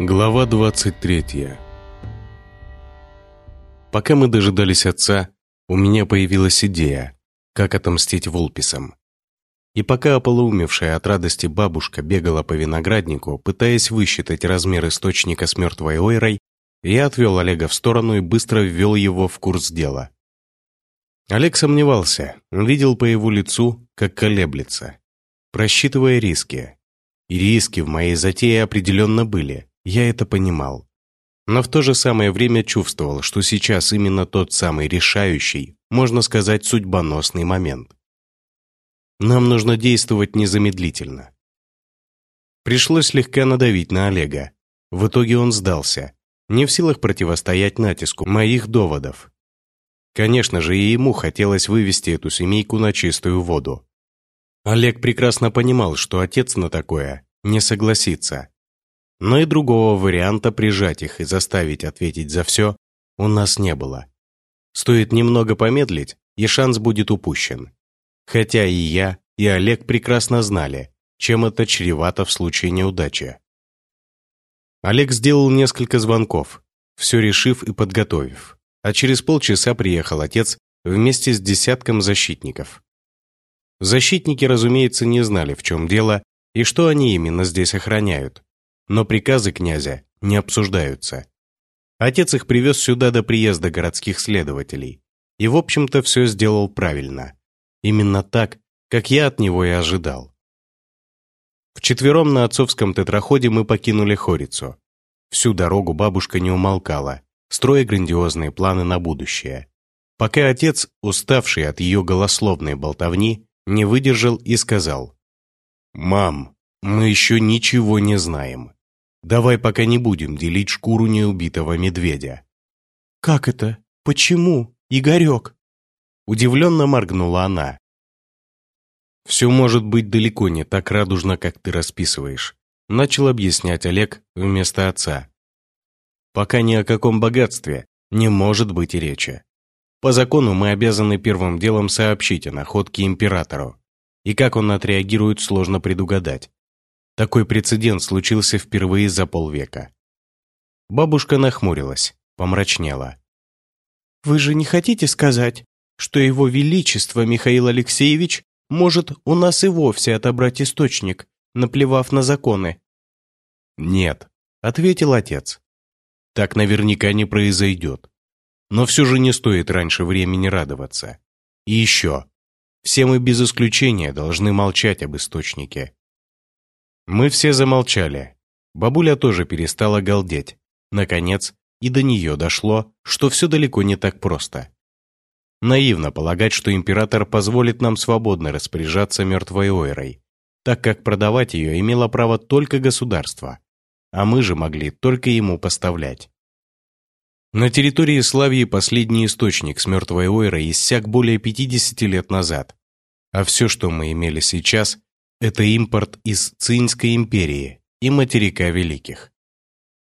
Глава 23 Пока мы дожидались отца, у меня появилась идея, как отомстить Вулписам. И пока ополоумевшая от радости бабушка бегала по винограднику, пытаясь высчитать размер источника с мертвой ойрой, я отвел Олега в сторону и быстро ввел его в курс дела. Олег сомневался, видел по его лицу, как колеблется, просчитывая риски. И риски в моей затее определенно были. Я это понимал. Но в то же самое время чувствовал, что сейчас именно тот самый решающий, можно сказать, судьбоносный момент. Нам нужно действовать незамедлительно. Пришлось слегка надавить на Олега. В итоге он сдался, не в силах противостоять натиску моих доводов. Конечно же, и ему хотелось вывести эту семейку на чистую воду. Олег прекрасно понимал, что отец на такое не согласится. Но и другого варианта прижать их и заставить ответить за все у нас не было. Стоит немного помедлить, и шанс будет упущен. Хотя и я, и Олег прекрасно знали, чем это чревато в случае неудачи. Олег сделал несколько звонков, все решив и подготовив, а через полчаса приехал отец вместе с десятком защитников. Защитники, разумеется, не знали, в чем дело и что они именно здесь охраняют, но приказы князя не обсуждаются. Отец их привез сюда до приезда городских следователей. И, в общем-то, все сделал правильно. Именно так, как я от него и ожидал. Вчетвером на отцовском тетраходе мы покинули Хорицу. Всю дорогу бабушка не умолкала, строя грандиозные планы на будущее. Пока отец, уставший от ее голословной болтовни, не выдержал и сказал. «Мам, мы еще ничего не знаем. Давай пока не будем делить шкуру неубитого медведя». «Как это? Почему, Игорек?» Удивленно моргнула она. «Все может быть далеко не так радужно, как ты расписываешь», начал объяснять Олег вместо отца. «Пока ни о каком богатстве не может быть и речи. По закону мы обязаны первым делом сообщить о находке императору, и как он отреагирует, сложно предугадать. Такой прецедент случился впервые за полвека. Бабушка нахмурилась, помрачнела. «Вы же не хотите сказать, что его величество Михаил Алексеевич может у нас и вовсе отобрать источник, наплевав на законы?» «Нет», — ответил отец. «Так наверняка не произойдет. Но все же не стоит раньше времени радоваться. И еще, все мы без исключения должны молчать об источнике. Мы все замолчали. Бабуля тоже перестала галдеть. Наконец, и до нее дошло, что все далеко не так просто. Наивно полагать, что император позволит нам свободно распоряжаться мертвой ойрой, так как продавать ее имело право только государство, а мы же могли только ему поставлять. На территории Славии последний источник с мертвой ойрой иссяк более 50 лет назад, а все, что мы имели сейчас, это импорт из Цинской империи и материка Великих.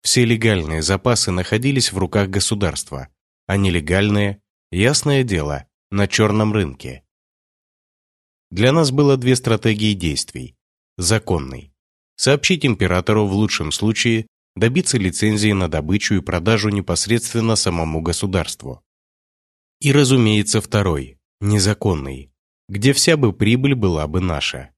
Все легальные запасы находились в руках государства, а нелегальные, ясное дело, на черном рынке. Для нас было две стратегии действий. Законный. Сообщить императору в лучшем случае добиться лицензии на добычу и продажу непосредственно самому государству. И, разумеется, второй, незаконный, где вся бы прибыль была бы наша.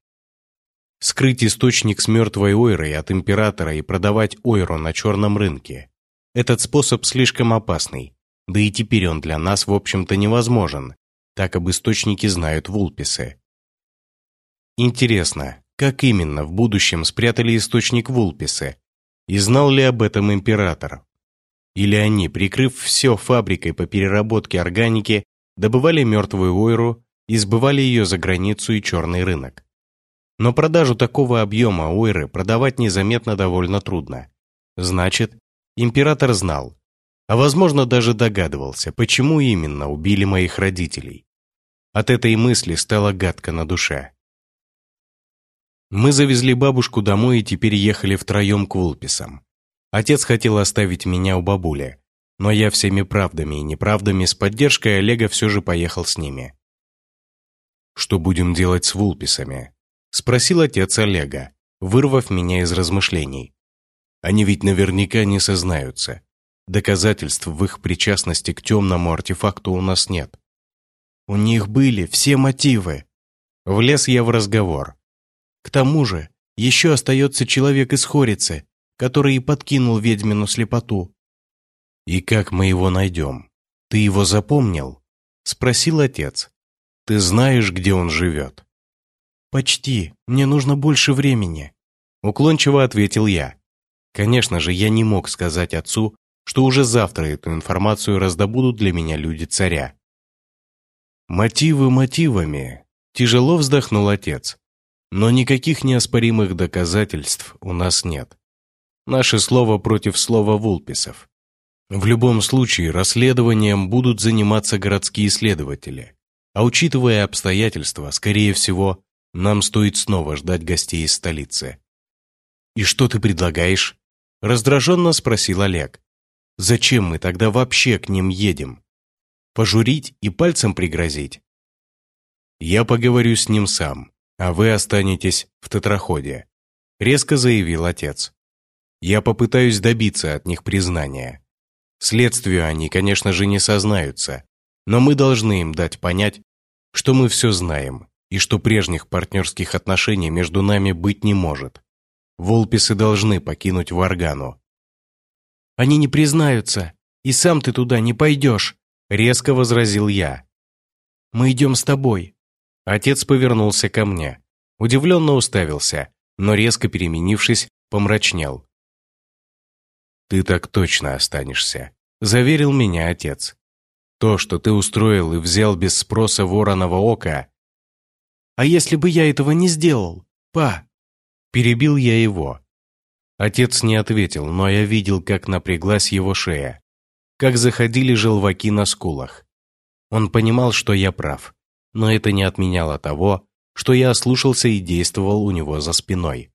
Скрыть источник с мертвой ойрой от императора и продавать ойру на черном рынке. Этот способ слишком опасный, да и теперь он для нас, в общем-то, невозможен, так об источнике знают вулписы. Интересно, как именно в будущем спрятали источник вулписы, и знал ли об этом император? Или они, прикрыв все фабрикой по переработке органики, добывали мертвую ойру и сбывали ее за границу и черный рынок? Но продажу такого объема ойры продавать незаметно довольно трудно. Значит, император знал, а возможно даже догадывался, почему именно убили моих родителей. От этой мысли стало гадко на душе. Мы завезли бабушку домой и теперь ехали втроем к Вулписам. Отец хотел оставить меня у бабули, но я всеми правдами и неправдами с поддержкой Олега все же поехал с ними. Что будем делать с Вулписами? Спросил отец Олега, вырвав меня из размышлений. Они ведь наверняка не сознаются. Доказательств в их причастности к темному артефакту у нас нет. У них были все мотивы. Влез я в разговор. К тому же, еще остается человек из Хорицы, который и подкинул ведьмину слепоту. «И как мы его найдем? Ты его запомнил?» — спросил отец. «Ты знаешь, где он живет?» «Почти. Мне нужно больше времени», — уклончиво ответил я. Конечно же, я не мог сказать отцу, что уже завтра эту информацию раздобудут для меня люди царя. Мотивы мотивами. Тяжело вздохнул отец. Но никаких неоспоримых доказательств у нас нет. Наше слово против слова вулписов. В любом случае, расследованием будут заниматься городские следователи. А учитывая обстоятельства, скорее всего, нам стоит снова ждать гостей из столицы. «И что ты предлагаешь?» Раздраженно спросил Олег. «Зачем мы тогда вообще к ним едем? Пожурить и пальцем пригрозить?» «Я поговорю с ним сам, а вы останетесь в тетраходе», резко заявил отец. «Я попытаюсь добиться от них признания. Следствию они, конечно же, не сознаются, но мы должны им дать понять, что мы все знаем и что прежних партнерских отношений между нами быть не может. Волписы должны покинуть Варгану. «Они не признаются, и сам ты туда не пойдешь», — резко возразил я. «Мы идем с тобой». Отец повернулся ко мне, удивленно уставился, но резко переменившись, помрачнел. «Ты так точно останешься», — заверил меня отец. «То, что ты устроил и взял без спроса вороного ока...» «А если бы я этого не сделал, па?» Перебил я его. Отец не ответил, но я видел, как напряглась его шея, как заходили желваки на скулах. Он понимал, что я прав, но это не отменяло того, что я ослушался и действовал у него за спиной.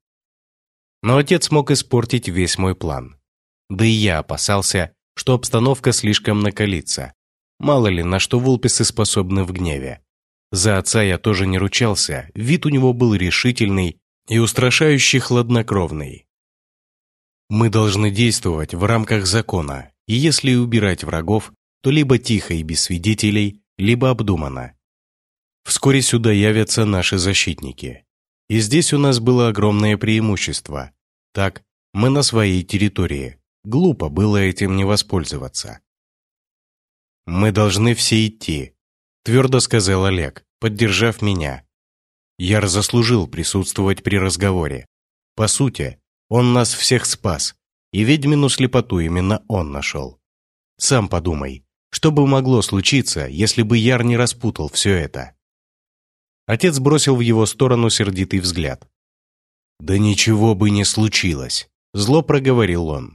Но отец мог испортить весь мой план. Да и я опасался, что обстановка слишком накалится. Мало ли, на что вулписы способны в гневе. За отца я тоже не ручался, вид у него был решительный и устрашающе хладнокровный. Мы должны действовать в рамках закона, и если убирать врагов, то либо тихо и без свидетелей, либо обдуманно. Вскоре сюда явятся наши защитники. И здесь у нас было огромное преимущество. Так, мы на своей территории. Глупо было этим не воспользоваться. «Мы должны все идти», – твердо сказал Олег, поддержав меня. Яр заслужил присутствовать при разговоре. По сути, он нас всех спас, и ведьмину слепоту именно он нашел. Сам подумай, что бы могло случиться, если бы Яр не распутал все это? Отец бросил в его сторону сердитый взгляд. «Да ничего бы не случилось», – зло проговорил он.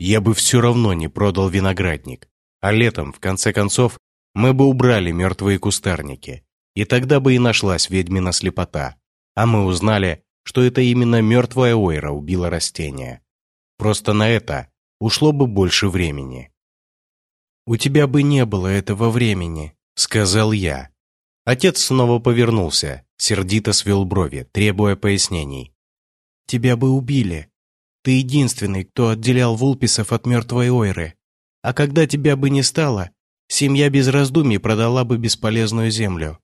«Я бы все равно не продал виноградник, а летом, в конце концов, мы бы убрали мертвые кустарники, и тогда бы и нашлась ведьмина слепота. А мы узнали, что это именно мертвая Ойра убила растение. Просто на это ушло бы больше времени. «У тебя бы не было этого времени», — сказал я. Отец снова повернулся, сердито свел брови, требуя пояснений. «Тебя бы убили. Ты единственный, кто отделял Вулписов от мертвой Ойры. А когда тебя бы не стало, семья без раздумий продала бы бесполезную землю.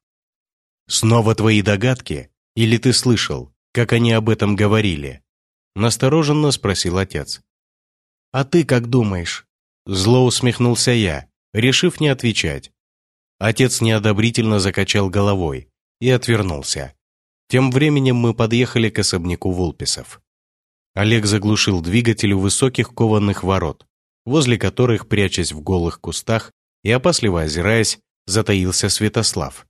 «Снова твои догадки? Или ты слышал, как они об этом говорили?» Настороженно спросил отец. «А ты как думаешь?» Зло усмехнулся я, решив не отвечать. Отец неодобрительно закачал головой и отвернулся. Тем временем мы подъехали к особняку Волписов. Олег заглушил двигатель у высоких кованых ворот, возле которых, прячась в голых кустах и опасливо озираясь, затаился Святослав.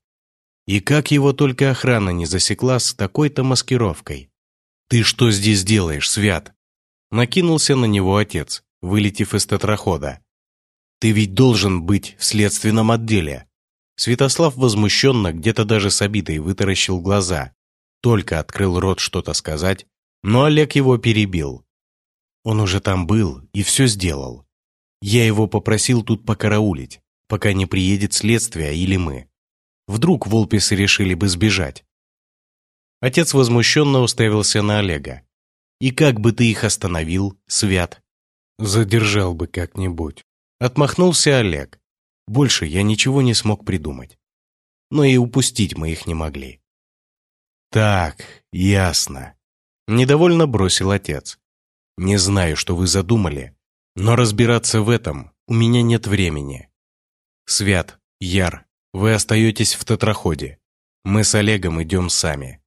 И как его только охрана не засекла с такой-то маскировкой. «Ты что здесь делаешь, Свят?» Накинулся на него отец, вылетев из тетрахода. «Ты ведь должен быть в следственном отделе». Святослав возмущенно, где-то даже с обидой вытаращил глаза. Только открыл рот что-то сказать, но Олег его перебил. Он уже там был и все сделал. Я его попросил тут покараулить, пока не приедет следствие или мы. Вдруг волписы решили бы сбежать. Отец возмущенно уставился на Олега. И как бы ты их остановил, Свят? Задержал бы как-нибудь. Отмахнулся Олег. Больше я ничего не смог придумать. Но и упустить мы их не могли. Так, ясно. Недовольно бросил отец. Не знаю, что вы задумали, но разбираться в этом у меня нет времени. Свят, Яр, вы остаетесь в тетраходе. Мы с Олегом идем сами.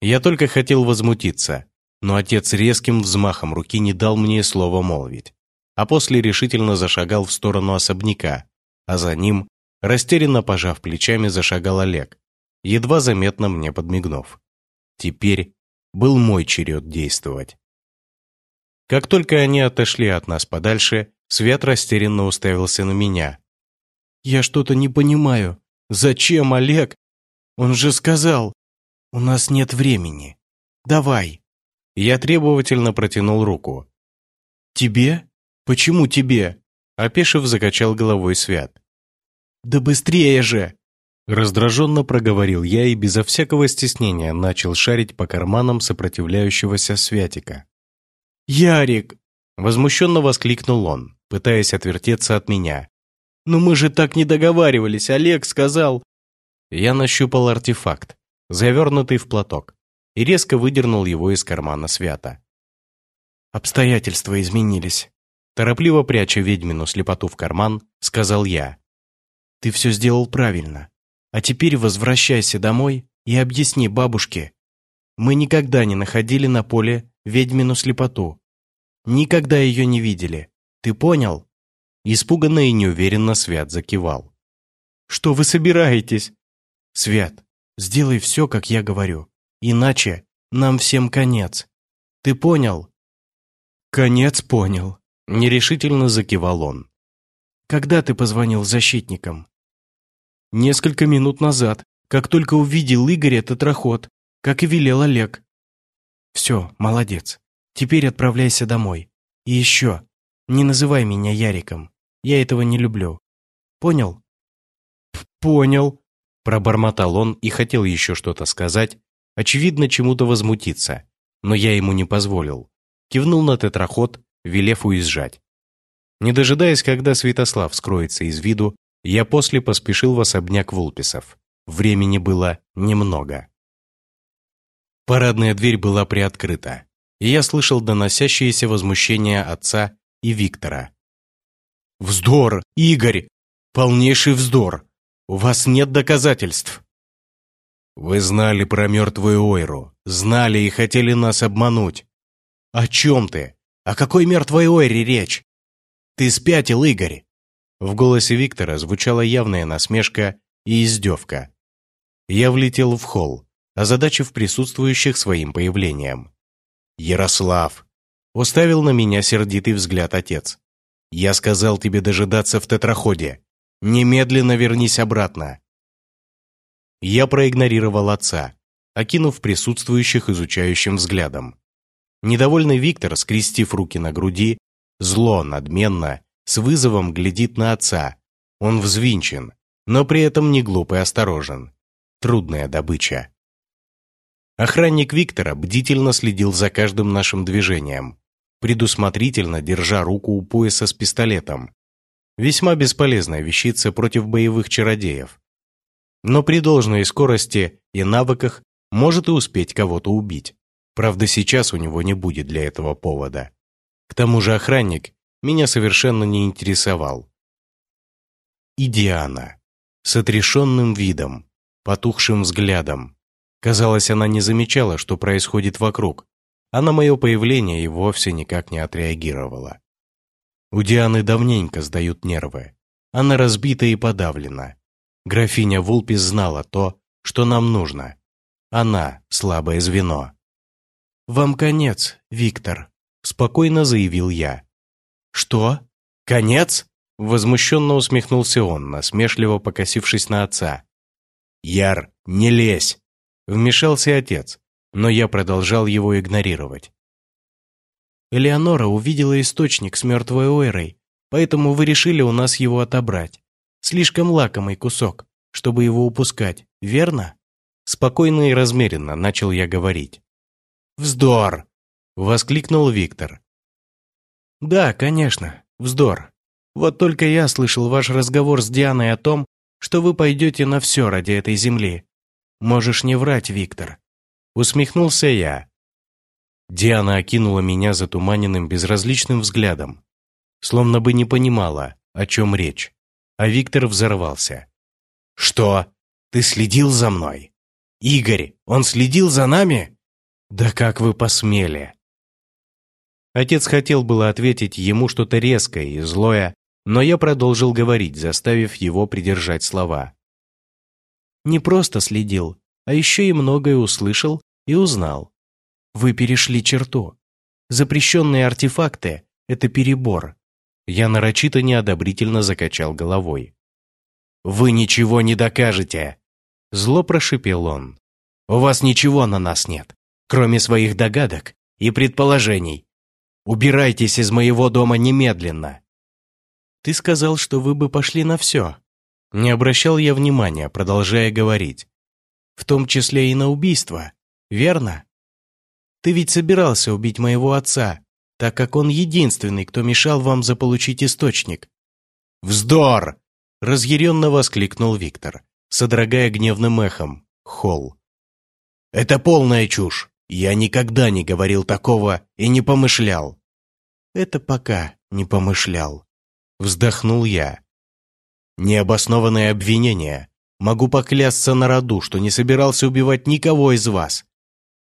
Я только хотел возмутиться, но отец резким взмахом руки не дал мне слова молвить, а после решительно зашагал в сторону особняка, а за ним, растерянно пожав плечами, зашагал Олег, едва заметно мне подмигнув. Теперь был мой черед действовать. Как только они отошли от нас подальше, Свят растерянно уставился на меня. «Я что-то не понимаю. Зачем, Олег? Он же сказал, у нас нет времени. Давай». Я требовательно протянул руку. «Тебе? Почему тебе?» Опешив закачал головой Свят. «Да быстрее же!» Раздраженно проговорил я и безо всякого стеснения начал шарить по карманам сопротивляющегося Святика. «Ярик!» – возмущенно воскликнул он, пытаясь отвертеться от меня. «Но мы же так не договаривались, Олег сказал...» Я нащупал артефакт, завернутый в платок и резко выдернул его из кармана свята. «Обстоятельства изменились», – торопливо пряча ведьмину слепоту в карман, сказал я. «Ты все сделал правильно. А теперь возвращайся домой и объясни бабушке. Мы никогда не находили на поле ведьмину слепоту. Никогда ее не видели. Ты понял?» Испуганно и неуверенно Свят закивал. «Что вы собираетесь?» «Свят, сделай все, как я говорю. Иначе нам всем конец. Ты понял?» «Конец понял», — нерешительно закивал он. «Когда ты позвонил защитникам?» «Несколько минут назад, как только увидел Игоря тетраход, как и велел Олег». «Все, молодец. Теперь отправляйся домой. И еще, не называй меня Яриком. Я этого не люблю. Понял?» «Понял», — пробормотал он и хотел еще что-то сказать, очевидно, чему-то возмутиться, но я ему не позволил. Кивнул на тетраход, велев уезжать. Не дожидаясь, когда Святослав скроется из виду, я после поспешил в особняк Вулписов. Времени было немного. Парадная дверь была приоткрыта, и я слышал доносящееся возмущение отца и Виктора. «Вздор, Игорь! Полнейший вздор! У вас нет доказательств!» Вы знали про мертвую Ойру, знали и хотели нас обмануть. О чем ты? О какой мертвой Ойре речь? Ты спятил, Игорь. В голосе Виктора звучала явная насмешка и издевка. Я влетел в холл, озадачив присутствующих своим появлением. «Ярослав!» — уставил на меня сердитый взгляд отец. «Я сказал тебе дожидаться в тетраходе. Немедленно вернись обратно. Я проигнорировал отца, окинув присутствующих изучающим взглядом. Недовольный Виктор, скрестив руки на груди, зло, надменно, с вызовом глядит на отца. Он взвинчен, но при этом не глуп и осторожен. Трудная добыча. Охранник Виктора бдительно следил за каждым нашим движением, предусмотрительно держа руку у пояса с пистолетом. Весьма бесполезная вещица против боевых чародеев но при должной скорости и навыках может и успеть кого-то убить. Правда, сейчас у него не будет для этого повода. К тому же охранник меня совершенно не интересовал. И Диана, с отрешенным видом, потухшим взглядом. Казалось, она не замечала, что происходит вокруг, а на мое появление и вовсе никак не отреагировала. У Дианы давненько сдают нервы. Она разбита и подавлена. Графиня Вулпис знала то, что нам нужно. Она – слабое звено. «Вам конец, Виктор», – спокойно заявил я. «Что? Конец?» – возмущенно усмехнулся он, насмешливо покосившись на отца. «Яр, не лезь!» – вмешался отец, но я продолжал его игнорировать. Элеонора увидела источник с мертвой Ойрой, поэтому вы решили у нас его отобрать. Слишком лакомый кусок, чтобы его упускать, верно? Спокойно и размеренно начал я говорить. «Вздор!» Воскликнул Виктор. «Да, конечно, вздор. Вот только я слышал ваш разговор с Дианой о том, что вы пойдете на все ради этой земли. Можешь не врать, Виктор». Усмехнулся я. Диана окинула меня затуманенным безразличным взглядом, словно бы не понимала, о чем речь, а Виктор взорвался. «Что? Ты следил за мной? Игорь, он следил за нами? Да как вы посмели!» Отец хотел было ответить ему что-то резкое и злое, но я продолжил говорить, заставив его придержать слова. Не просто следил, а еще и многое услышал и узнал. Вы перешли черту. Запрещенные артефакты – это перебор. Я нарочито неодобрительно закачал головой. «Вы ничего не докажете!» Зло прошипел он. «У вас ничего на нас нет, кроме своих догадок и предположений. Убирайтесь из моего дома немедленно!» «Ты сказал, что вы бы пошли на все». Не обращал я внимания, продолжая говорить. «В том числе и на убийство, верно? Ты ведь собирался убить моего отца, так как он единственный, кто мешал вам заполучить источник». «Вздор!» – разъяренно воскликнул Виктор, содрогая гневным эхом. Холл. «Это полная чушь. Я никогда не говорил такого и не помышлял. Это пока не помышлял. Вздохнул я. Необоснованное обвинение. Могу поклясться на роду, что не собирался убивать никого из вас.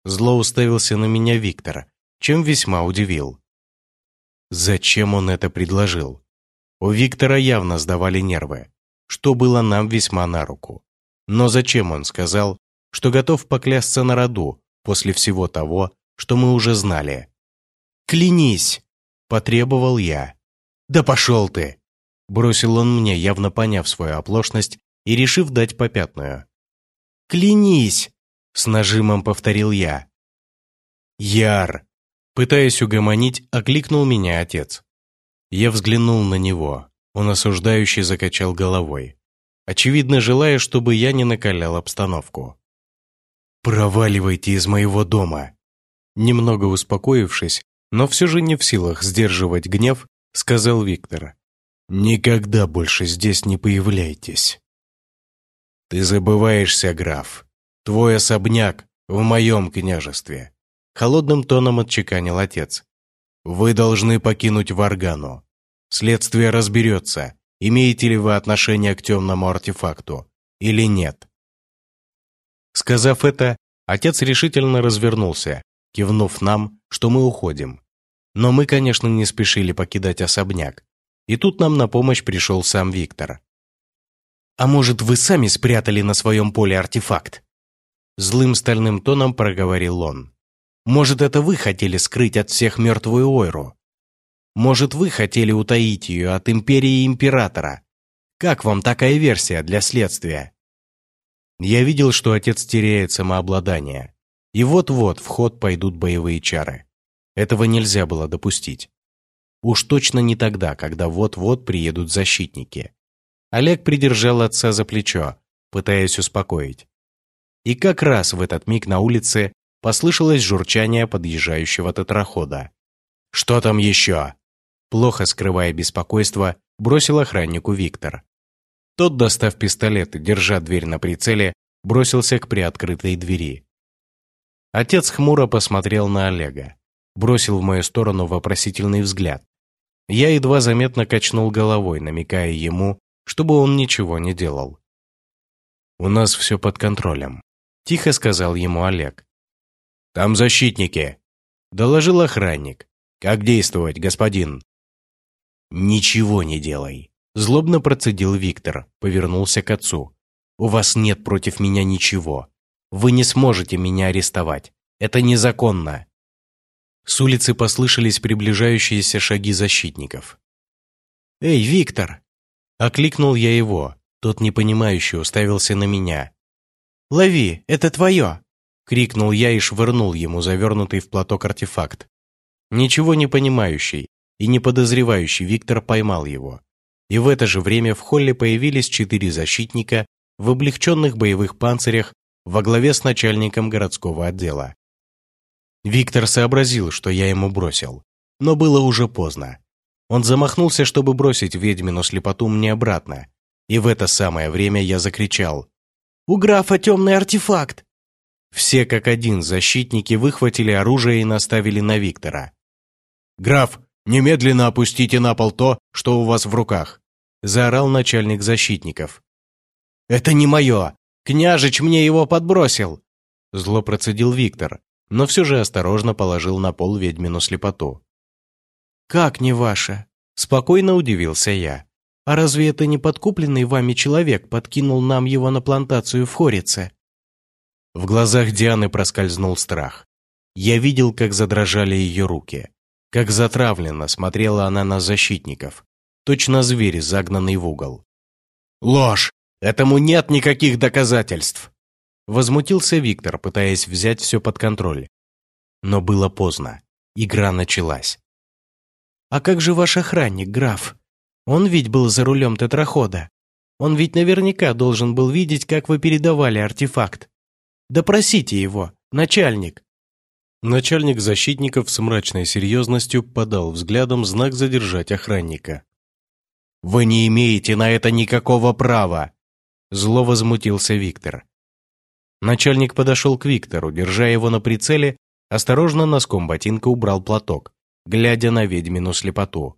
Зло уставился на меня Виктор, чем весьма удивил. Зачем он это предложил? У Виктора явно сдавали нервы, что было нам весьма на руку. Но зачем он сказал, что готов поклясться на роду, после всего того, что мы уже знали. «Клянись!» – потребовал я. «Да пошел ты!» – бросил он мне, явно поняв свою оплошность и решив дать попятную. «Клянись!» – с нажимом повторил я. «Яр!» – пытаясь угомонить, окликнул меня отец. Я взглянул на него. Он осуждающе закачал головой, очевидно желая, чтобы я не накалял обстановку. «Проваливайте из моего дома!» Немного успокоившись, но все же не в силах сдерживать гнев, сказал Виктор. «Никогда больше здесь не появляйтесь!» «Ты забываешься, граф. Твой особняк в моем княжестве!» Холодным тоном отчеканил отец. «Вы должны покинуть Варгану. Следствие разберется, имеете ли вы отношение к темному артефакту или нет. Сказав это, отец решительно развернулся, кивнув нам, что мы уходим. Но мы, конечно, не спешили покидать особняк. И тут нам на помощь пришел сам Виктор. «А может, вы сами спрятали на своем поле артефакт?» Злым стальным тоном проговорил он. «Может, это вы хотели скрыть от всех мертвую Ойру? Может, вы хотели утаить ее от Империи Императора? Как вам такая версия для следствия?» Я видел, что отец теряет самообладание. И вот-вот в ход пойдут боевые чары. Этого нельзя было допустить. Уж точно не тогда, когда вот-вот приедут защитники. Олег придержал отца за плечо, пытаясь успокоить. И как раз в этот миг на улице послышалось журчание подъезжающего тетрахода. «Что там еще?» Плохо скрывая беспокойство, бросил охраннику Виктор. Тот, достав пистолет и держа дверь на прицеле, бросился к приоткрытой двери. Отец хмуро посмотрел на Олега, бросил в мою сторону вопросительный взгляд. Я едва заметно качнул головой, намекая ему, чтобы он ничего не делал. «У нас все под контролем», – тихо сказал ему Олег. «Там защитники», – доложил охранник. «Как действовать, господин?» «Ничего не делай», Злобно процедил Виктор, повернулся к отцу. «У вас нет против меня ничего. Вы не сможете меня арестовать. Это незаконно». С улицы послышались приближающиеся шаги защитников. «Эй, Виктор!» Окликнул я его. Тот непонимающе уставился на меня. «Лови, это твое!» Крикнул я и швырнул ему завернутый в платок артефакт. Ничего не понимающий и не подозревающий Виктор поймал его и в это же время в холле появились четыре защитника в облегченных боевых панцирях во главе с начальником городского отдела. Виктор сообразил, что я ему бросил. Но было уже поздно. Он замахнулся, чтобы бросить ведьмину слепоту мне обратно. И в это самое время я закричал. «У графа темный артефакт!» Все как один защитники выхватили оружие и наставили на Виктора. «Граф, немедленно опустите на пол то, что у вас в руках!» заорал начальник защитников. «Это не мое! Княжич мне его подбросил!» Зло процедил Виктор, но все же осторожно положил на пол ведьмину слепоту. «Как не ваше?» – спокойно удивился я. «А разве это не подкупленный вами человек подкинул нам его на плантацию в Хорице?» В глазах Дианы проскользнул страх. Я видел, как задрожали ее руки, как затравленно смотрела она на защитников, точно зверь, загнанный в угол. «Ложь! Этому нет никаких доказательств!» Возмутился Виктор, пытаясь взять все под контроль. Но было поздно. Игра началась. «А как же ваш охранник, граф? Он ведь был за рулем тетрахода. Он ведь наверняка должен был видеть, как вы передавали артефакт. Допросите его, начальник!» Начальник защитников с мрачной серьезностью подал взглядом знак задержать охранника. «Вы не имеете на это никакого права!» Зло возмутился Виктор. Начальник подошел к Виктору, держа его на прицеле, осторожно носком ботинка убрал платок, глядя на ведьмину слепоту.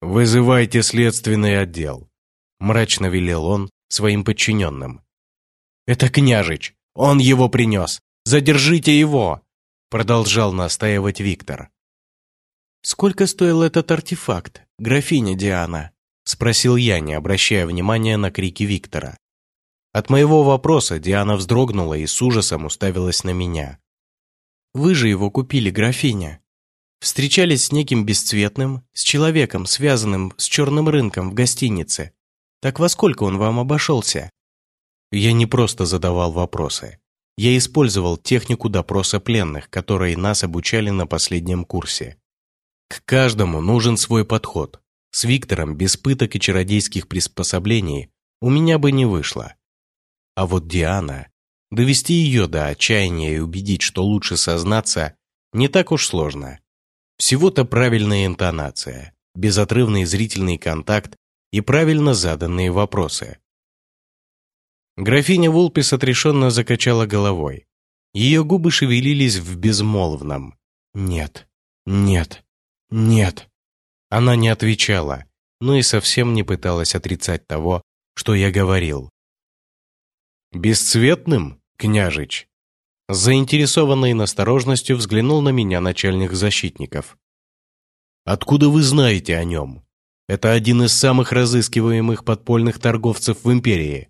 «Вызывайте следственный отдел», – мрачно велел он своим подчиненным. «Это княжич! Он его принес! Задержите его!» – продолжал настаивать Виктор. «Сколько стоил этот артефакт, графиня Диана?» – спросил я, не обращая внимания на крики Виктора. От моего вопроса Диана вздрогнула и с ужасом уставилась на меня. «Вы же его купили, графиня. Встречались с неким бесцветным, с человеком, связанным с черным рынком в гостинице. Так во сколько он вам обошелся?» Я не просто задавал вопросы. Я использовал технику допроса пленных, которой нас обучали на последнем курсе. К каждому нужен свой подход. С Виктором без пыток и чародейских приспособлений у меня бы не вышло. А вот Диана, довести ее до отчаяния и убедить, что лучше сознаться, не так уж сложно. Всего-то правильная интонация, безотрывный зрительный контакт и правильно заданные вопросы. Графиня Вулпис отрешенно закачала головой. Ее губы шевелились в безмолвном «нет, нет, нет». Она не отвечала, но и совсем не пыталась отрицать того, что я говорил. «Бесцветным, княжич?» Заинтересованной насторожностью взглянул на меня начальник защитников. «Откуда вы знаете о нем? Это один из самых разыскиваемых подпольных торговцев в империи».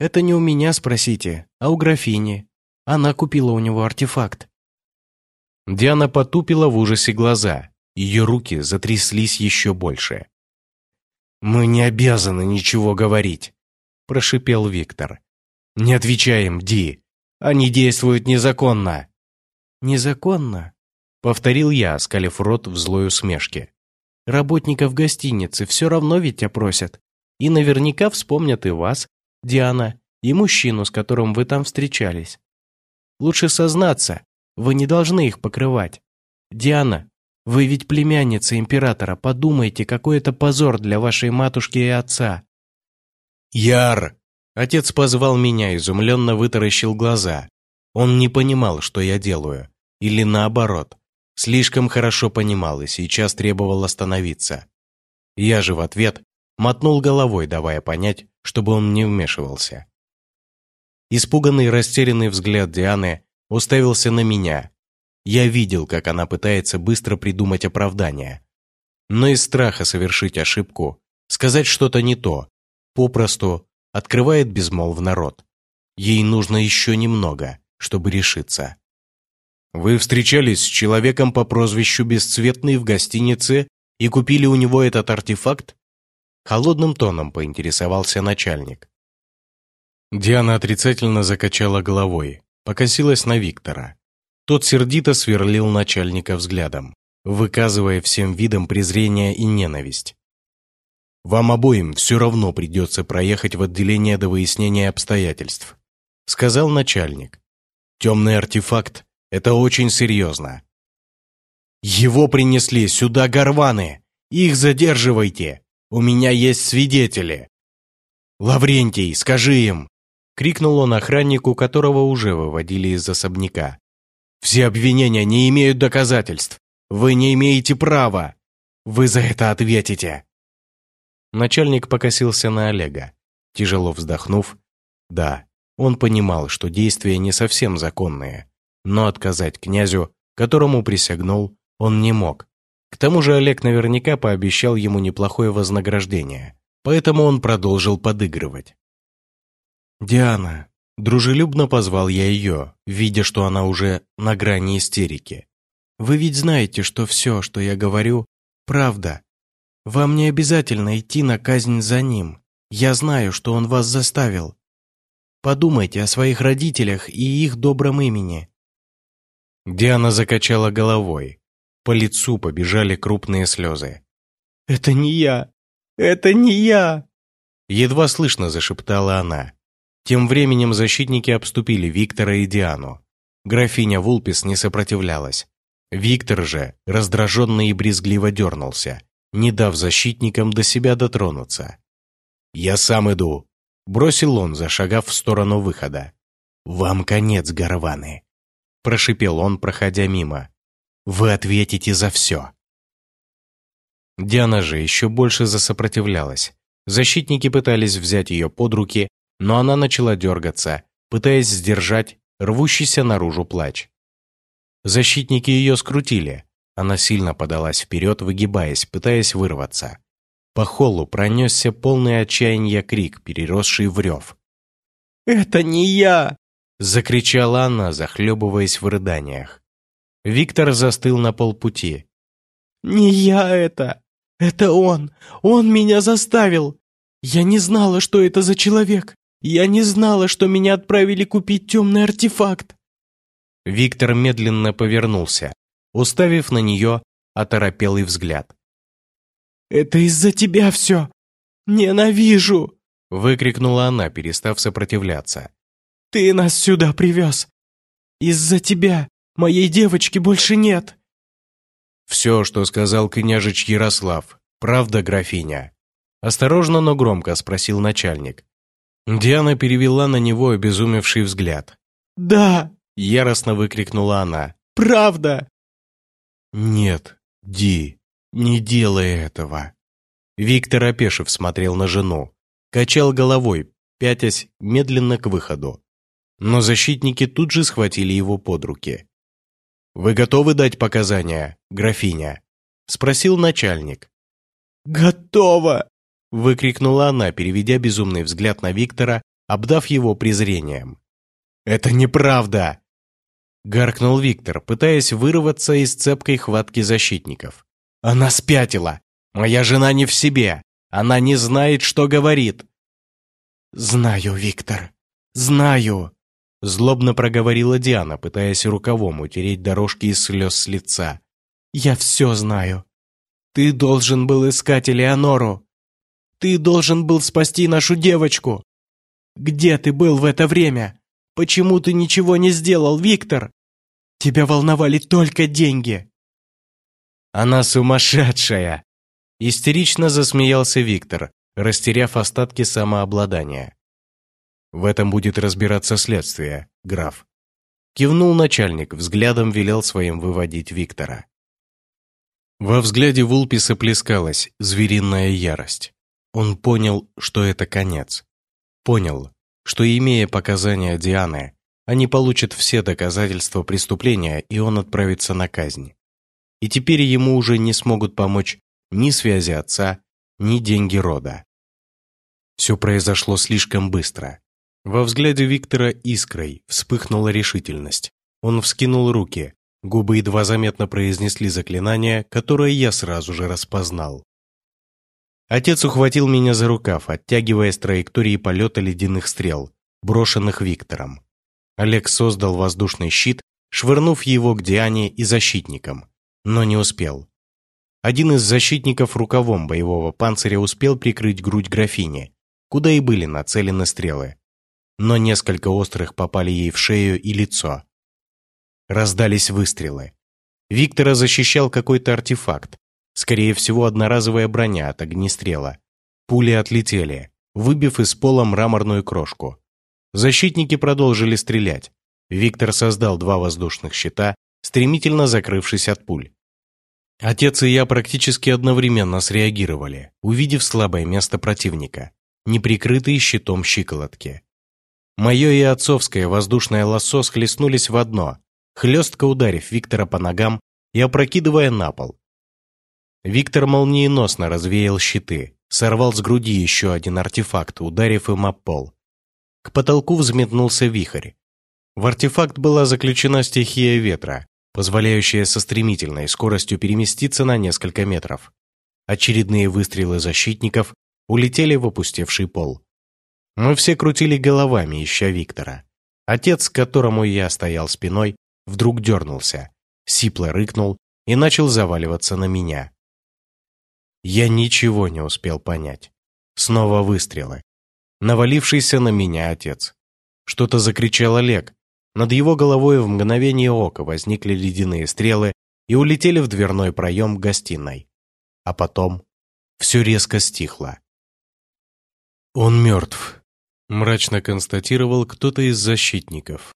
«Это не у меня, спросите, а у графини. Она купила у него артефакт». Диана потупила в ужасе глаза. Ее руки затряслись еще больше. «Мы не обязаны ничего говорить прошипел Виктор. «Не отвечаем, Ди. Они действуют незаконно». «Незаконно?» — повторил я, скалив рот в злой усмешке. «Работников гостиницы все равно ведь опросят. И наверняка вспомнят и вас, Диана, и мужчину, с которым вы там встречались. Лучше сознаться, вы не должны их покрывать. Диана, вы ведь племянница императора, подумайте, какой это позор для вашей матушки и отца. «Яр!» Отец позвал меня, изумленно вытаращил глаза. Он не понимал, что я делаю. Или наоборот. Слишком хорошо понимал и сейчас требовал остановиться. Я же в ответ мотнул головой, давая понять, чтобы он не вмешивался. Испуганный растерянный взгляд Дианы уставился на меня. Я видел, как она пытается быстро придумать оправдание. Но из страха совершить ошибку, сказать что-то не то, попросту открывает безмолвно рот. Ей нужно еще немного, чтобы решиться. «Вы встречались с человеком по прозвищу Бесцветный в гостинице и купили у него этот артефакт?» Холодным тоном поинтересовался начальник. Диана отрицательно закачала головой, покосилась на Виктора. Тот сердито сверлил начальника взглядом, выказывая всем видом презрение и ненависть. Вам обоим все равно придется проехать в отделение до выяснения обстоятельств», сказал начальник. «Темный артефакт Это очень серьезно. Его принесли сюда горваны. Их задерживайте. У меня есть свидетели. Лаврентий, скажи им, крикнул он охраннику, которого уже выводили из особняка. Все обвинения не имеют доказательств. Вы не имеете права. Вы за это ответите. Начальник покосился на Олега, тяжело вздохнув. Да, он понимал, что действия не совсем законные, но отказать князю, которому присягнул, он не мог. К тому же Олег наверняка пообещал ему неплохое вознаграждение, поэтому он продолжил подыгрывать. «Диана», дружелюбно позвал я ее, видя, что она уже на грани истерики. «Вы ведь знаете, что все, что я говорю, правда. Вам не обязательно идти на казнь за ним. Я знаю, что он вас заставил. Подумайте о своих родителях и их добром имени». Диана закачала головой, по лицу побежали крупные слезы. «Это не я! Это не я!» Едва слышно зашептала она. Тем временем защитники обступили Виктора и Диану. Графиня Вулпис не сопротивлялась. Виктор же раздраженно и брезгливо дернулся, не дав защитникам до себя дотронуться. «Я сам иду», — бросил он, зашагав в сторону выхода. «Вам конец, горваны», — прошипел он, проходя мимо. Вы ответите за все. Диана же еще больше засопротивлялась. Защитники пытались взять ее под руки, но она начала дергаться, пытаясь сдержать рвущийся наружу плач. Защитники ее скрутили. Она сильно подалась вперед, выгибаясь, пытаясь вырваться. По холлу пронесся полный отчаяния крик, переросший в рев. «Это не я!» – закричала она, захлебываясь в рыданиях. Виктор застыл на полпути. «Не я это! Это он! Он меня заставил! Я не знала, что это за человек! Я не знала, что меня отправили купить темный артефакт!» Виктор медленно повернулся, уставив на нее оторопелый взгляд. «Это из-за тебя все! Ненавижу!» выкрикнула она, перестав сопротивляться. «Ты нас сюда привез! Из-за тебя! Моей девочки больше нет!» «Все, что сказал княжич Ярослав, правда, графиня?» Осторожно, но громко спросил начальник. Диана перевела на него обезумевший взгляд. «Да!» – яростно выкрикнула она. «Правда!» «Нет, Ди, не делай этого!» Виктор Опешев смотрел на жену, качал головой, пятясь медленно к выходу. Но защитники тут же схватили его под руки. «Вы готовы дать показания, графиня?» – спросил начальник. «Готово!» – выкрикнула она, переведя безумный взгляд на Виктора, обдав его презрением. «Это неправда!» – гаркнул Виктор, пытаясь вырваться из цепкой хватки защитников. «Она спятила! Моя жена не в себе! Она не знает, что говорит!» «Знаю, Виктор, знаю!» Злобно проговорила Диана, пытаясь рукавом утереть дорожки из слез с лица. «Я все знаю. Ты должен был искать Элеонору. Ты должен был спасти нашу девочку. Где ты был в это время? Почему ты ничего не сделал, Виктор? Тебя волновали только деньги». «Она сумасшедшая!» Истерично засмеялся Виктор, растеряв остатки самообладания. В этом будет разбираться следствие, граф. Кивнул начальник, взглядом велел своим выводить Виктора. Во взгляде Вулписа плескалась звериная ярость. Он понял, что это конец. Понял, что, имея показания Дианы, они получат все доказательства преступления, и он отправится на казнь. И теперь ему уже не смогут помочь ни связи отца, ни деньги рода. Все произошло слишком быстро. Во взгляде Виктора искрой вспыхнула решительность. Он вскинул руки, губы едва заметно произнесли заклинание, которое я сразу же распознал. Отец ухватил меня за рукав, оттягивая с траектории полета ледяных стрел, брошенных Виктором. Олег создал воздушный щит, швырнув его к Диане и защитникам, но не успел. Один из защитников рукавом боевого панциря успел прикрыть грудь графини, куда и были нацелены стрелы но несколько острых попали ей в шею и лицо. Раздались выстрелы. Виктора защищал какой-то артефакт. Скорее всего, одноразовая броня от огнестрела. Пули отлетели, выбив из пола мраморную крошку. Защитники продолжили стрелять. Виктор создал два воздушных щита, стремительно закрывшись от пуль. Отец и я практически одновременно среагировали, увидев слабое место противника, неприкрытые щитом щиколотки. Мое и отцовское воздушное лассо схлестнулись в одно, хлестко ударив Виктора по ногам и опрокидывая на пол. Виктор молниеносно развеял щиты, сорвал с груди еще один артефакт, ударив им об пол. К потолку взметнулся вихрь. В артефакт была заключена стихия ветра, позволяющая со стремительной скоростью переместиться на несколько метров. Очередные выстрелы защитников улетели в опустевший пол. Мы все крутили головами, ища Виктора. Отец, к которому я стоял спиной, вдруг дернулся, сипло рыкнул и начал заваливаться на меня. Я ничего не успел понять. Снова выстрелы. Навалившийся на меня отец. Что-то закричал Олег. Над его головой в мгновение ока возникли ледяные стрелы и улетели в дверной проем гостиной. А потом все резко стихло. «Он мертв», — мрачно констатировал кто-то из защитников.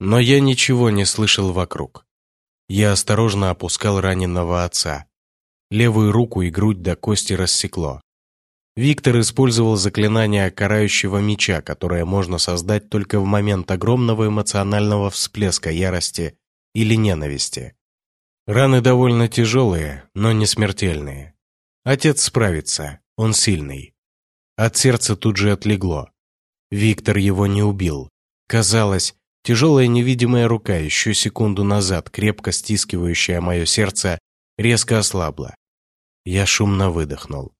Но я ничего не слышал вокруг. Я осторожно опускал раненого отца. Левую руку и грудь до кости рассекло. Виктор использовал заклинание карающего меча, которое можно создать только в момент огромного эмоционального всплеска ярости или ненависти. Раны довольно тяжелые, но не смертельные. Отец справится, он сильный. От сердца тут же отлегло. Виктор его не убил. Казалось, Тяжелая невидимая рука, еще секунду назад, крепко стискивающая мое сердце, резко ослабла. Я шумно выдохнул.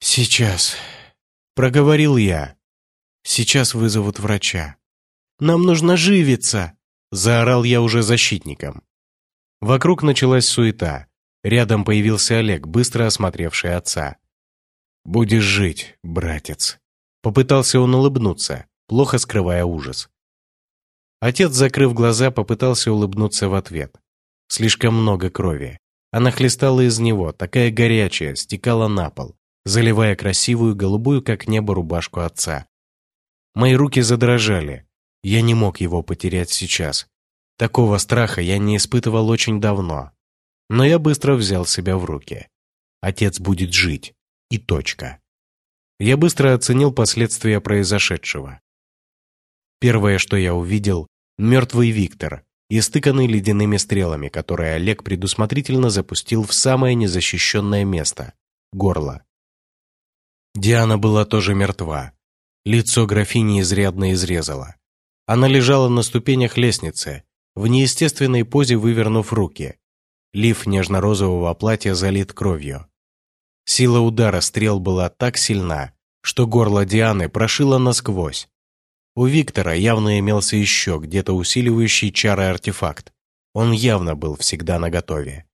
«Сейчас», — проговорил я. «Сейчас вызовут врача». «Нам нужно живиться!» — заорал я уже защитником. Вокруг началась суета. Рядом появился Олег, быстро осмотревший отца. «Будешь жить, братец». Попытался он улыбнуться, плохо скрывая ужас. Отец, закрыв глаза, попытался улыбнуться в ответ. Слишком много крови. Она хлестала из него, такая горячая, стекала на пол, заливая красивую голубую, как небо, рубашку отца. Мои руки задрожали. Я не мог его потерять сейчас. Такого страха я не испытывал очень давно. Но я быстро взял себя в руки. Отец будет жить. И точка. Я быстро оценил последствия произошедшего. Первое, что я увидел, мертвый Виктор, истыканный ледяными стрелами, которые Олег предусмотрительно запустил в самое незащищенное место – горло. Диана была тоже мертва. Лицо графини изрядно изрезало. Она лежала на ступенях лестницы, в неестественной позе вывернув руки. Лиф нежно-розового платья залит кровью. Сила удара стрел была так сильна, что горло Дианы прошило насквозь. У Виктора явно имелся еще где-то усиливающий чары артефакт. Он явно был всегда наготове.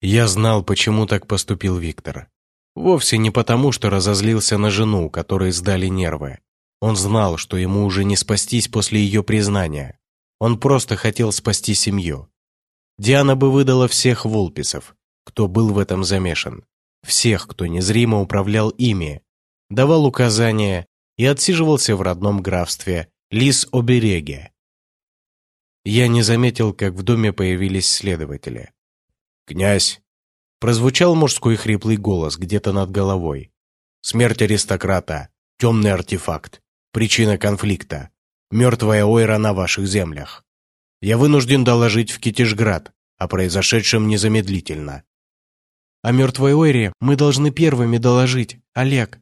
Я знал, почему так поступил Виктор. Вовсе не потому, что разозлился на жену, которой сдали нервы. Он знал, что ему уже не спастись после ее признания. Он просто хотел спасти семью. Диана бы выдала всех волписов, кто был в этом замешан. Всех, кто незримо управлял ими, давал указания и отсиживался в родном графстве Лис-Обереге. Я не заметил, как в доме появились следователи. «Князь!» Прозвучал мужской хриплый голос где-то над головой. «Смерть аристократа. Темный артефакт. Причина конфликта. Мертвая ойра на ваших землях. Я вынужден доложить в Китежград о произошедшем незамедлительно». «О мертвой ойре мы должны первыми доложить, Олег»,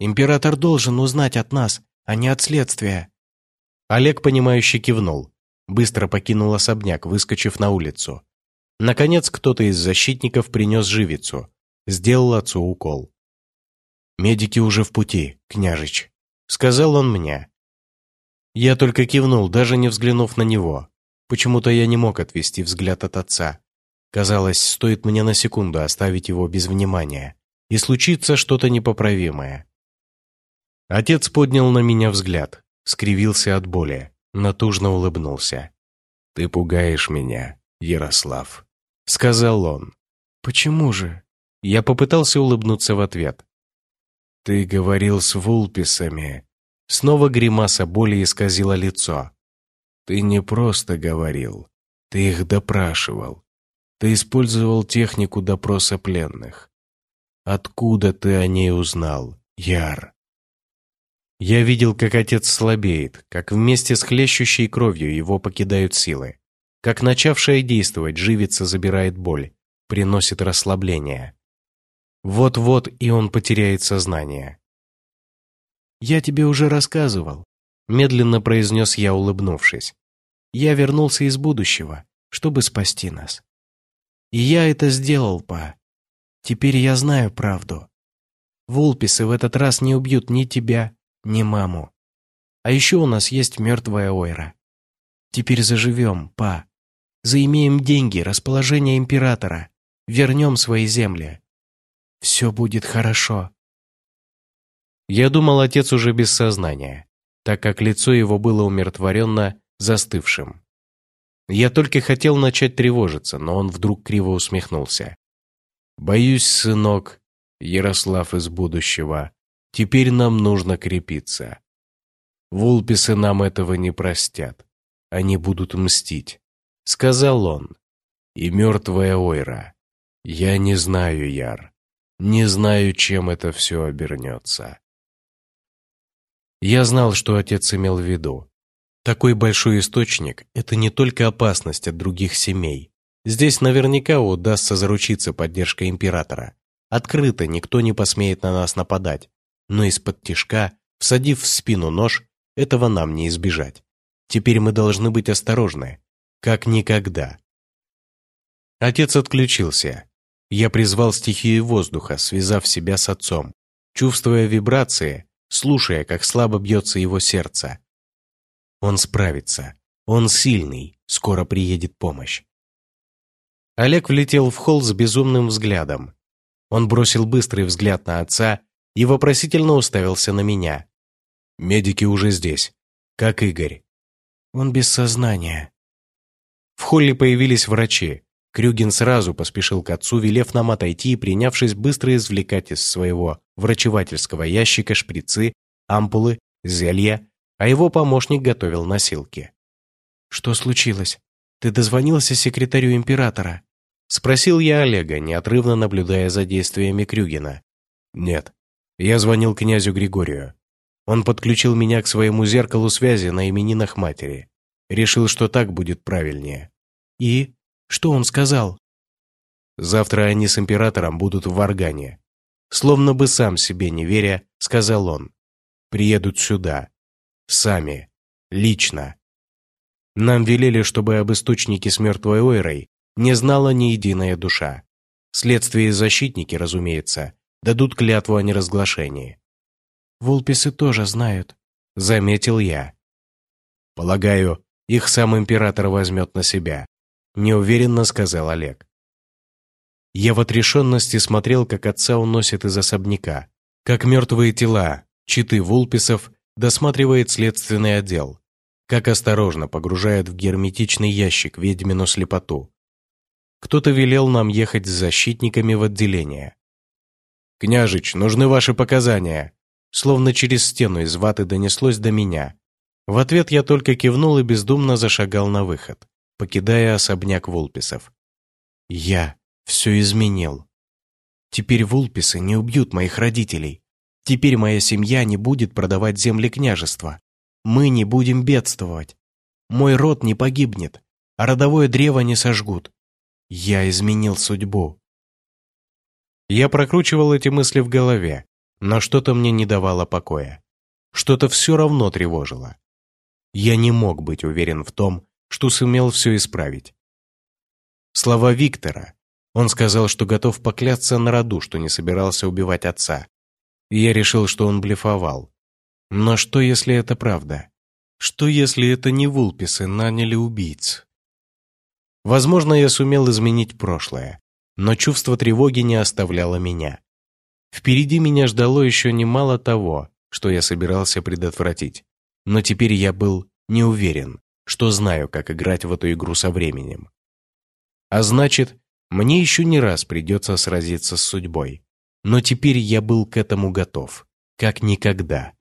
Император должен узнать от нас, а не от следствия». Олег, понимающе кивнул. Быстро покинул особняк, выскочив на улицу. Наконец, кто-то из защитников принес живицу. Сделал отцу укол. «Медики уже в пути, княжич», — сказал он мне. Я только кивнул, даже не взглянув на него. Почему-то я не мог отвести взгляд от отца. Казалось, стоит мне на секунду оставить его без внимания, и случится что-то непоправимое. Отец поднял на меня взгляд, скривился от боли, натужно улыбнулся. «Ты пугаешь меня, Ярослав», — сказал он. «Почему же?» Я попытался улыбнуться в ответ. «Ты говорил с вулписами». Снова гримаса боли исказила лицо. «Ты не просто говорил, ты их допрашивал. Ты использовал технику допроса пленных. Откуда ты о ней узнал, Яр?» Я видел, как отец слабеет, как вместе с хлещущей кровью его покидают силы, как начавшая действовать живица забирает боль, приносит расслабление. Вот-вот и он потеряет сознание. «Я тебе уже рассказывал», — медленно произнес я, улыбнувшись. «Я вернулся из будущего, чтобы спасти нас. И я это сделал, па. Теперь я знаю правду. Вулписы в этот раз не убьют ни тебя, ни маму. А еще у нас есть мертвая Ойра. Теперь заживем, па. Заимеем деньги, расположение императора. Вернем свои земли. Все будет хорошо. Я думал, отец уже без сознания, так как лицо его было умиротворенно застывшим. Я только хотел начать тревожиться, но он вдруг криво усмехнулся. «Боюсь, сынок, Ярослав из будущего, Теперь нам нужно крепиться. Вулписы нам этого не простят. Они будут мстить», — сказал он. «И мертвая Ойра. Я не знаю, Яр. Не знаю, чем это все обернется». Я знал, что отец имел в виду. Такой большой источник – это не только опасность от других семей. Здесь наверняка удастся заручиться поддержкой императора. Открыто никто не посмеет на нас нападать но из-под тишка, всадив в спину нож, этого нам не избежать. Теперь мы должны быть осторожны, как никогда. Отец отключился. Я призвал стихию воздуха, связав себя с отцом, чувствуя вибрации, слушая, как слабо бьется его сердце. Он справится. Он сильный. Скоро приедет помощь. Олег влетел в холл с безумным взглядом. Он бросил быстрый взгляд на отца и вопросительно уставился на меня. «Медики уже здесь. Как Игорь?» «Он без сознания». В холле появились врачи. Крюгин сразу поспешил к отцу, велев нам отойти и принявшись быстро извлекать из своего врачевательского ящика шприцы, ампулы, зелья, а его помощник готовил носилки. «Что случилось? Ты дозвонился секретарю императора?» Спросил я Олега, неотрывно наблюдая за действиями Крюгина. «Нет, я звонил князю Григорию. Он подключил меня к своему зеркалу связи на именинах матери. Решил, что так будет правильнее. И? Что он сказал? Завтра они с императором будут в Варгане. Словно бы сам себе не веря, сказал он. Приедут сюда. Сами. Лично. Нам велели, чтобы об источнике с мертвой Ойрой не знала ни единая душа. Следствие и защитники, разумеется, дадут клятву о неразглашении. «Вулписы тоже знают», — заметил я. «Полагаю, их сам император возьмет на себя», — неуверенно сказал Олег. Я в отрешенности смотрел, как отца уносят из особняка, как мертвые тела, читы вулписов, досматривает следственный отдел, как осторожно погружает в герметичный ящик ведьмину слепоту. Кто-то велел нам ехать с защитниками в отделение. «Княжич, нужны ваши показания!» Словно через стену из ваты донеслось до меня. В ответ я только кивнул и бездумно зашагал на выход, покидая особняк Вулписов. Я все изменил. Теперь Вулписы не убьют моих родителей. Теперь моя семья не будет продавать земли княжества. Мы не будем бедствовать. Мой род не погибнет, а родовое древо не сожгут. Я изменил судьбу. Я прокручивал эти мысли в голове, но что-то мне не давало покоя. Что-то все равно тревожило. Я не мог быть уверен в том, что сумел все исправить. Слова Виктора. Он сказал, что готов поклясться на роду, что не собирался убивать отца. Я решил, что он блефовал. Но что, если это правда? Что, если это не Вулписы наняли убийц? Возможно, я сумел изменить прошлое, но чувство тревоги не оставляло меня. Впереди меня ждало еще немало того, что я собирался предотвратить. Но теперь я был не уверен, что знаю, как играть в эту игру со временем. А значит, мне еще не раз придется сразиться с судьбой. Но теперь я был к этому готов, как никогда.